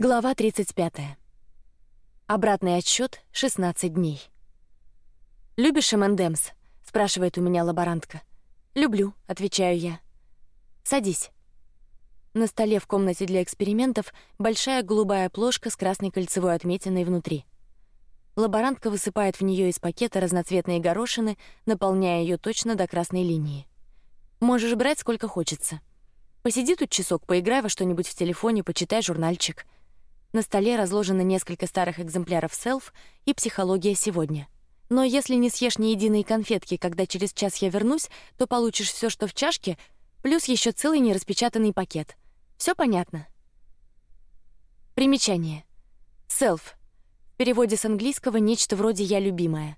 Глава 35. Обратный отсчет 16 дней. Любишь M&M's? спрашивает у меня лаборантка. Люблю, отвечаю я. Садись. На столе в комнате для экспериментов большая голубая плошка с красной кольцевой отметиной внутри. Лаборантка высыпает в нее из пакета разноцветные горошины, наполняя ее точно до красной линии. Можешь брать сколько хочется. Посиди тут часок, поиграй во что-нибудь в телефоне, почитай журнальчик. На столе разложено несколько старых экземпляров Self и Психология сегодня. Но если не съешь ни единой конфетки, когда через час я вернусь, то получишь все, что в чашке, плюс еще целый нераспечатанный пакет. Все понятно. Примечание. Self. В переводе с английского нечто вроде я любимая.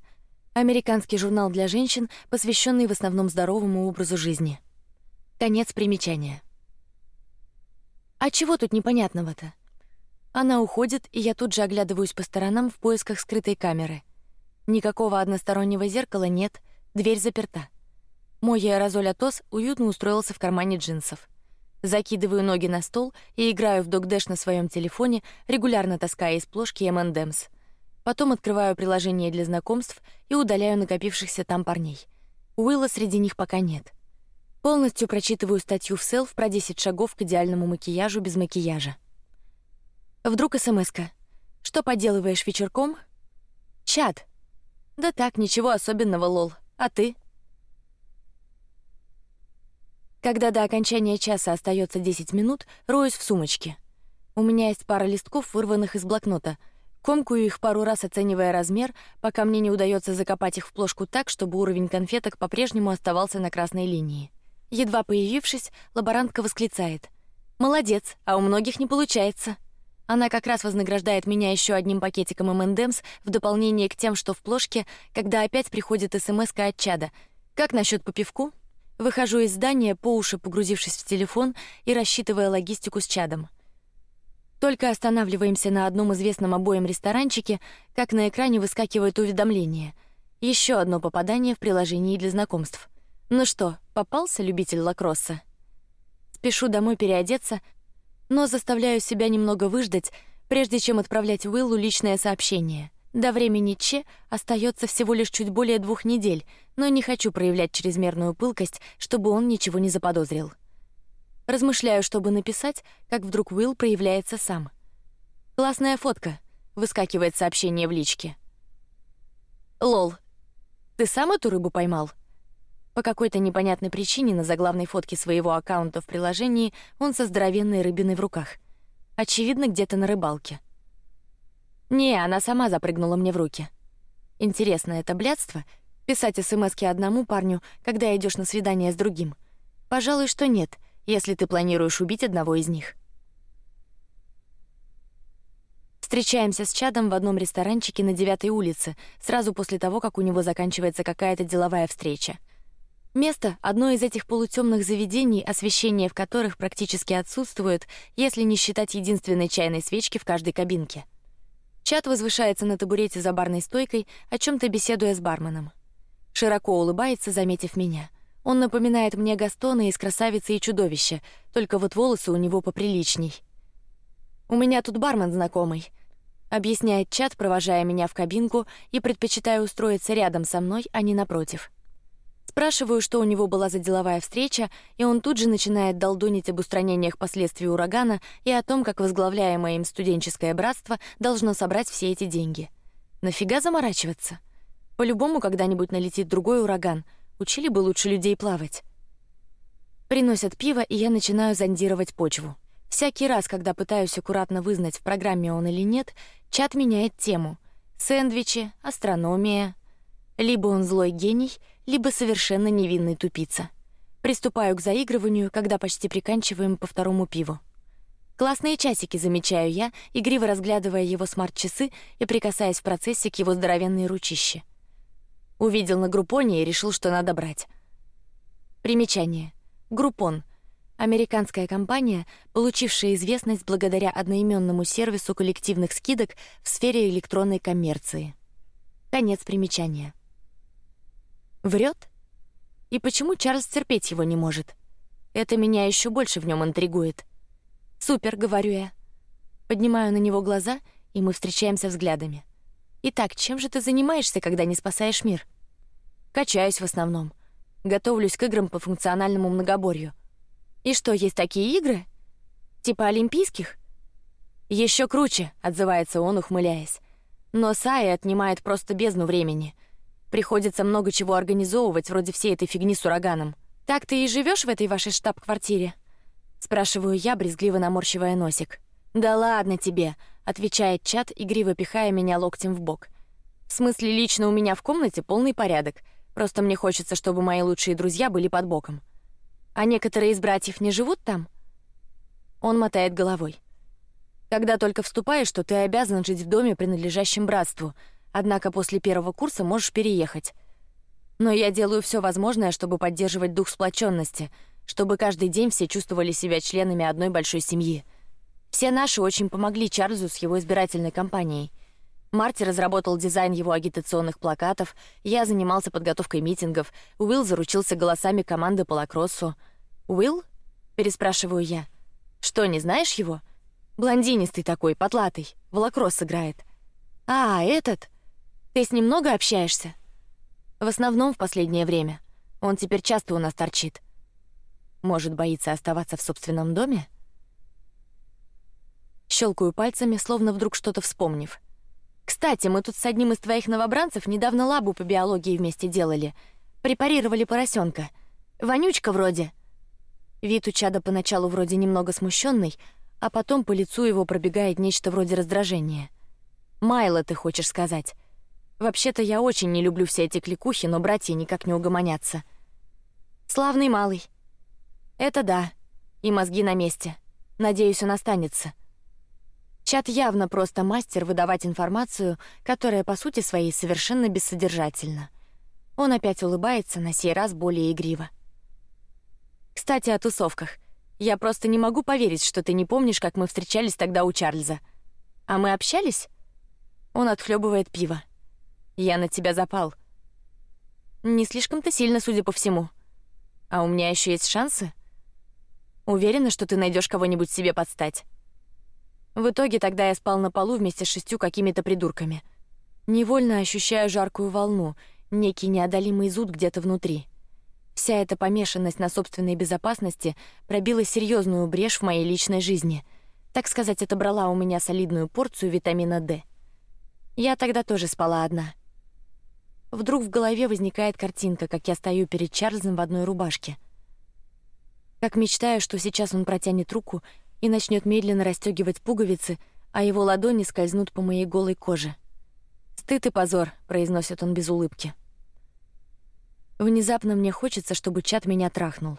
Американский журнал для женщин, посвященный в основном здоровому образу жизни. Конец примечания. А чего тут непонятного-то? Она уходит, и я тут же оглядываюсь по сторонам в поисках скрытой камеры. Никакого одностороннего зеркала нет, дверь заперта. Мой аэрозоль Атос уютно устроился в кармане джинсов. Закидываю ноги на стол и играю в догдэш на своем телефоне, регулярно таская из плошки M&M's. Потом открываю приложение для знакомств и удаляю накопившихся там парней. Уилла среди них пока нет. Полностью прочитываю статью в Self про 10 шагов к идеальному макияжу без макияжа. Вдруг СМСка. Что поделываешь вечерком? Чат. Да так, ничего особенного, лол. А ты? Когда до окончания часа остается 10 минут, роюсь в сумочке. У меня есть пара листков, вырванных из блокнота. Комкую их пару раз, оценивая размер, пока мне не удается закопать их в плошку так, чтобы уровень конфеток по-прежнему оставался на красной линии. Едва появившись, лаборантка восклицает: "Молодец, а у многих не получается". Она как раз вознаграждает меня еще одним пакетиком M&M's в дополнение к тем, что в плошке, когда опять приходит СМС от чада. Как насчет по пивку? Выхожу из здания по уши, погрузившись в телефон и рассчитывая логистику с чадом. Только останавливаемся на одном известном обоим ресторанчике, как на экране выскакивает уведомление: еще одно попадание в приложении для знакомств. Ну что, попался любитель лакросса? Спешу домой переодеться, но заставляю себя немного выждать, прежде чем отправлять Уиллу личное сообщение. До времени Че остается всего лишь чуть более двух недель, но не хочу проявлять чрезмерную пылкость, чтобы он ничего не заподозрил. Размышляю, чтобы написать, как вдруг Уилл проявляется сам. Классная фотка. Выскакивает сообщение в личке. Лол, ты сам эту рыбу поймал? По какой-то непонятной причине на заглавной фотке своего аккаунта в приложении он со здоровенной рыбиной в руках. Очевидно, где-то на рыбалке. Не, она сама запрыгнула мне в руки. Интересно, это блядство писать смски одному парню, когда идешь на свидание с другим? Пожалуй, что нет, если ты планируешь убить одного из них. Встречаемся с Чадом в одном ресторанчике на девятой улице, сразу после того, как у него заканчивается какая-то деловая встреча. Место — одно из этих полутемных заведений, освещение в которых практически отсутствует, если не считать единственной чайной свечки в каждой кабинке. Чат возвышается на табурете за барной стойкой, о чем-то беседуя с барменом. Широко улыбается, заметив меня. Он напоминает мне Гастона из «Красавицы и чудовища», только вот волосы у него поприличней. У меня тут бармен знакомый, объясняет Чат, провожая меня в кабинку и предпочитая устроиться рядом со мной, а не напротив. Спрашиваю, что у него была за деловая встреча, и он тут же начинает долдонить об устранениях последствий урагана и о том, как возглавляемое им студенческое братство должно собрать все эти деньги. Нафига заморачиваться? По-любому когда-нибудь налетит другой ураган. Учили бы лучше людей плавать. Приносят пиво, и я начинаю зондировать почву. Всякий раз, когда пытаюсь аккуратно вызнать, в программе он или нет, чат меняет тему: сэндвичи, астрономия. Либо он злой гений, либо совершенно невинный тупица. Приступаю к заигрыванию, когда почти приканчиваем по второму пиву. Классные часики, замечаю я, игриво разглядывая его смарт-часы и прикасаясь в процессе к его здоровенной ручище. Увидел на Группоне и решил, что надо брать. Примечание: Группон — американская компания, получившая известность благодаря одноименному сервису коллективных скидок в сфере электронной коммерции. Конец примечания. Врет? И почему Чарльз терпеть его не может? Это меня еще больше в нем интригует. Супер, говорю я. Поднимаю на него глаза, и мы встречаемся взглядами. Итак, чем же ты занимаешься, когда не спасаешь мир? Качаюсь в основном. Готовлюсь к играм по функциональному многоборью. И что, есть такие игры? Типа олимпийских? Еще круче, отзывается он, ухмыляясь. Но Сая отнимает просто бездну времени. Приходится много чего организовывать, вроде всей этой фигни с ураганом. Так ты и живешь в этой вашей штаб-квартире? Спрашиваю я, брезгливо наморщивая носик. Да ладно тебе, отвечает Чат, игриво пихая меня локтем в бок. В смысле, лично у меня в комнате полный порядок. Просто мне хочется, чтобы мои лучшие друзья были под боком. А некоторые из братьев не живут там. Он мотает головой. Когда только вступаешь, то ты обязан жить в доме, принадлежащем братству. Однако после первого курса можешь переехать. Но я делаю все возможное, чтобы поддерживать дух сплоченности, чтобы каждый день все чувствовали себя членами одной большой семьи. Все наши очень помогли Чарльзу с его избирательной кампанией. Марти разработал дизайн его агитационных плакатов, я занимался подготовкой митингов, Уилл заручился голосами команды по лакроссу. Уилл? переспрашиваю я. Что, не знаешь его? Блондинистый такой, потлатый, в лакросс играет. А, этот? Ты с ним много общаешься? В основном в последнее время. Он теперь часто у нас торчит. Может, боится оставаться в собственном доме? Щелкаю пальцами, словно вдруг что-то вспомнив. Кстати, мы тут с одним из твоих новобранцев недавно лабу по биологии вместе делали. Препарировали поросенка. Вонючка вроде. Вид у чада поначалу вроде немного смущенный, а потом по лицу его пробегает нечто вроде раздражения. Майло, ты хочешь сказать? Вообще-то я очень не люблю все эти кликухи, но братья никак не угомонятся. Славный малый. Это да. И мозги на месте. Надеюсь, он останется. Чат явно просто мастер выдавать информацию, которая по сути своей совершенно бессодержательна. Он опять улыбается, на сей раз более игриво. Кстати, о тусовках. Я просто не могу поверить, что ты не помнишь, как мы встречались тогда у Чарльза. А мы общались? Он отхлебывает пиво. Я на тебя запал. Не слишком-то сильно, судя по всему. А у меня еще есть шансы. Уверена, что ты найдешь кого-нибудь себе подстать. В итоге тогда я спал на полу вместе с шестью какими-то придурками. Невольно ощущаю жаркую волну, некий неодолимый зуд где-то внутри. Вся эта помешанность на собственной безопасности пробила серьезную брешь в моей личной жизни. Так сказать, это брала у меня солидную порцию витамина D. Я тогда тоже спала одна. Вдруг в голове возникает картинка, как я стою перед Чарльзом в одной рубашке. Как мечтаю, что сейчас он протянет руку и начнет медленно расстегивать пуговицы, а его ладони скользнут по моей голой коже. Стыд и позор, произносит он без улыбки. Внезапно мне хочется, чтобы Чат меня трахнул.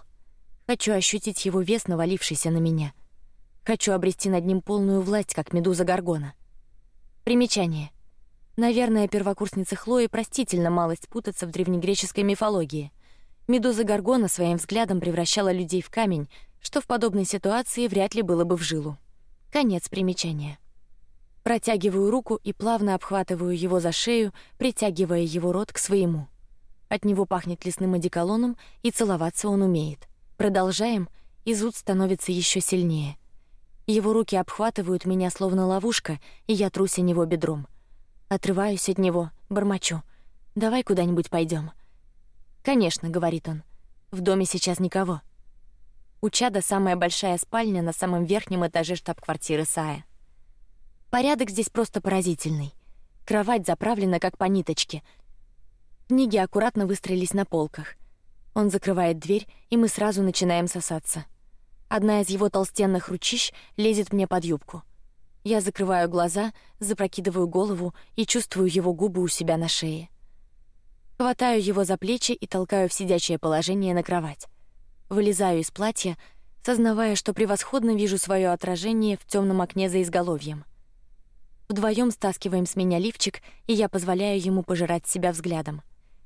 Хочу ощутить его вес, навалившийся на меня. Хочу обрести над ним полную власть, как медуза Гаргона. Примечание. Наверное, первокурснице Хлои простительно малость путаться в древнегреческой мифологии. Медуза Гаргона своим взглядом превращала людей в камень, что в подобной ситуации вряд ли было бы в жилу. Конец примечания. Протягиваю руку и плавно обхватываю его за шею, притягивая его рот к своему. От него пахнет лесным одеколоном, и целоваться он умеет. Продолжаем, и зуд становится еще сильнее. Его руки обхватывают меня словно ловушка, и я трусь о него бедром. Отрываюсь от него, бормочу: "Давай куда-нибудь пойдем". Конечно, говорит он. В доме сейчас никого. У Чада самая большая спальня на самом верхнем этаже штаб-квартиры Сая. Порядок здесь просто поразительный. Кровать заправлена как по ниточке. Книги аккуратно выстроились на полках. Он закрывает дверь, и мы сразу начинаем сосаться. Одна из его толстенных ручищ лезет мне под юбку. Я закрываю глаза, запрокидываю голову и чувствую его губы у себя на шее. Хватаю его за плечи и толкаю в сидячее положение на кровать. Вылезаю из платья, сознавая, что превосходно вижу свое отражение в темном окне за изголовьем. Вдвоем стаскиваем с меня лифчик, и я позволяю ему пожирать себя взглядом.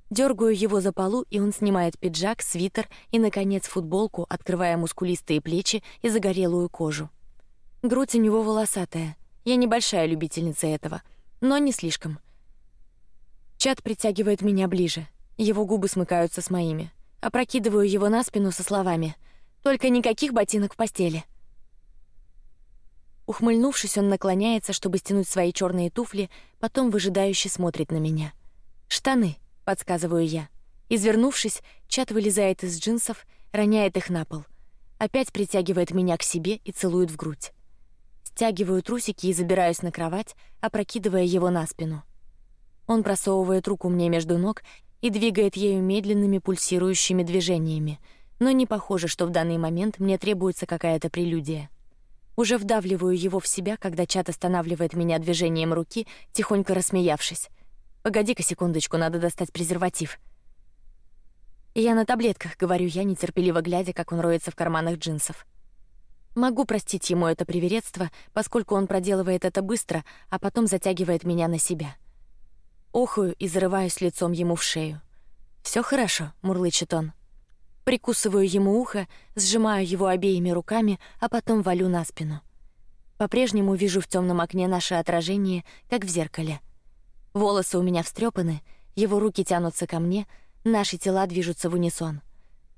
Дергаю его за полу, и он снимает пиджак, свитер и, наконец, футболку, открывая мускулистые плечи и загорелую кожу. Грудь у него волосатая. Я небольшая любительница этого, но не слишком. Чат притягивает меня ближе. Его губы смыкаются с моими. Опрокидываю его на спину со словами: "Только никаких ботинок в постели". Ухмыльнувшись, он наклоняется, чтобы стянуть свои черные туфли, потом выжидающе смотрит на меня. Штаны, подсказываю я. Извернувшись, Чат вылезает из джинсов, роняет их на пол, опять притягивает меня к себе и целует в грудь. Стягиваю трусики и забираюсь на кровать, опрокидывая его на спину. Он просовывает руку мне между ног и двигает ею медленными пульсирующими движениями, но не похоже, что в данный момент мне требуется какая-то прелюдия. Уже вдавливаю его в себя, когда Чат останавливает меня движением руки, тихонько рассмеявшись. Погоди-ка секундочку, надо достать презерватив. Я на таблетках, говорю я, нетерпеливо глядя, как он роется в карманах джинсов. Могу простить ему это привередство, поскольку он проделывает это быстро, а потом затягивает меня на себя. Охую и зарываюсь лицом ему в шею. Все хорошо, мурлычет он. Прикусываю ему ухо, сжимаю его обеими руками, а потом валю на спину. По-прежнему вижу в темном окне наше отражение, как в зеркале. Волосы у меня встрепаны, его руки тянутся ко мне, наши тела движутся в унисон.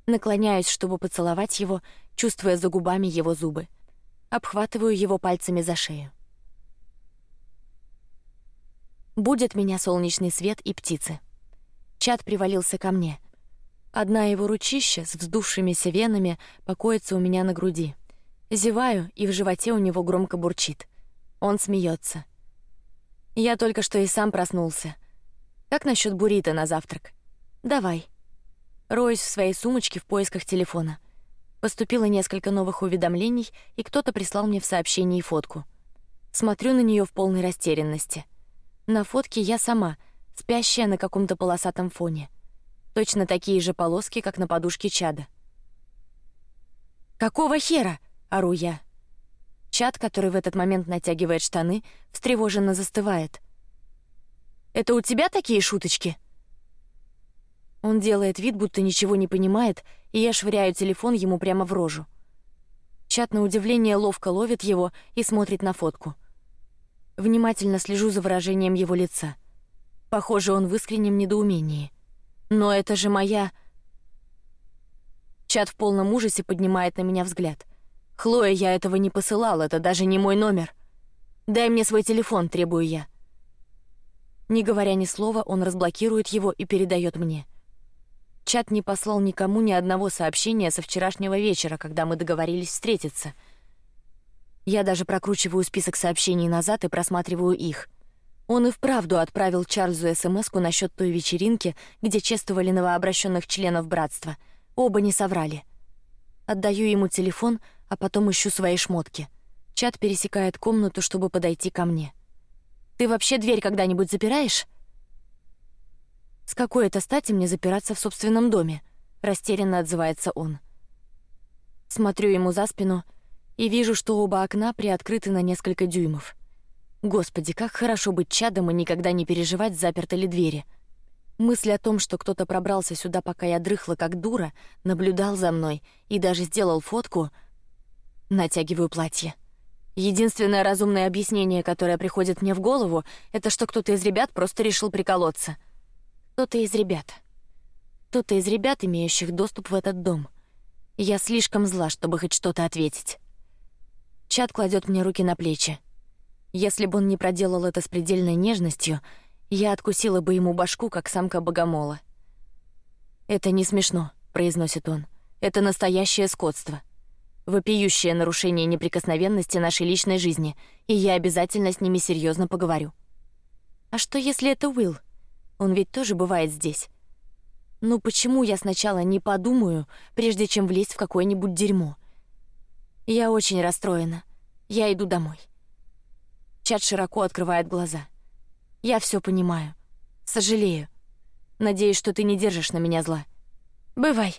Наклоняюсь, чтобы поцеловать его, чувствуя за губами его зубы. Обхватываю его пальцами за шею. Будет меня солнечный свет и птицы. Чат привалился ко мне. Одна его ручища с вздувшимися венами покоится у меня на груди. Зеваю, и в животе у него громко бурчит. Он смеется. Я только что и сам проснулся. Как насчет буррито на завтрак? Давай. Роюсь в своей сумочке в поисках телефона. Поступило несколько новых уведомлений, и кто-то прислал мне в сообщении фотку. Смотрю на нее в полной растерянности. На фотке я сама, спящая на каком-то полосатом фоне точно такие же полоски, как на подушке Чада. Какого хера? ору я. Чад, который в этот момент натягивает штаны, встревоженно застывает. Это у тебя такие шуточки? Он делает вид, будто ничего не понимает, и я швыряю телефон ему прямо в рожу. Чат на удивление ловко ловит его и смотрит на фотку. Внимательно слежу за выражением его лица. Похоже, он в искреннем недоумении. Но это же моя. Чат в полном ужасе поднимает на меня взгляд. Хлоя, я этого не посылал, это даже не мой номер. Дай мне свой телефон, требую я. Не говоря ни слова, он разблокирует его и передает мне. Чат не послал никому ни одного сообщения со вчерашнего вечера, когда мы договорились встретиться. Я даже прокручиваю список сообщений назад и просматриваю их. Он и вправду отправил Чарльзу СМСку насчет той вечеринки, где чествовали новообращенных членов братства. Оба не соврали. Отдаю ему телефон, а потом ищу свои шмотки. Чат пересекает комнату, чтобы подойти ко мне. Ты вообще дверь когда-нибудь запираешь? С какой это стати мне запираться в собственном доме? Растерянно отзывается он. Смотрю ему за спину и вижу, что оба окна приоткрыты на несколько дюймов. Господи, как хорошо быть чадом и никогда не переживать, заперты ли двери. Мысль о том, что кто-то пробрался сюда, пока я дрыхла как дура, наблюдал за мной и даже сделал фотку. Натягиваю платье. Единственное разумное объяснение, которое приходит мне в голову, это что кто-то из ребят просто решил приколоться. Кто-то из ребят. Кто-то из ребят, имеющих доступ в этот дом. Я слишком зла, чтобы хоть что-то ответить. Чат кладет мне руки на плечи. Если бы он не проделал это с предельной нежностью, я откусила бы ему башку, как самка богомола. Это не смешно, произносит он. Это настоящее скотство, вопиющее нарушение неприкосновенности нашей личной жизни, и я обязательно с ними серьезно поговорю. А что, если это Уилл? Он ведь тоже бывает здесь. Ну почему я сначала не подумаю, прежде чем влезть в какое-нибудь дерьмо? Я очень расстроена. Я иду домой. Чат широко открывает глаза. Я все понимаю, сожалею. Надеюсь, что ты не держишь на меня зла. Бывай.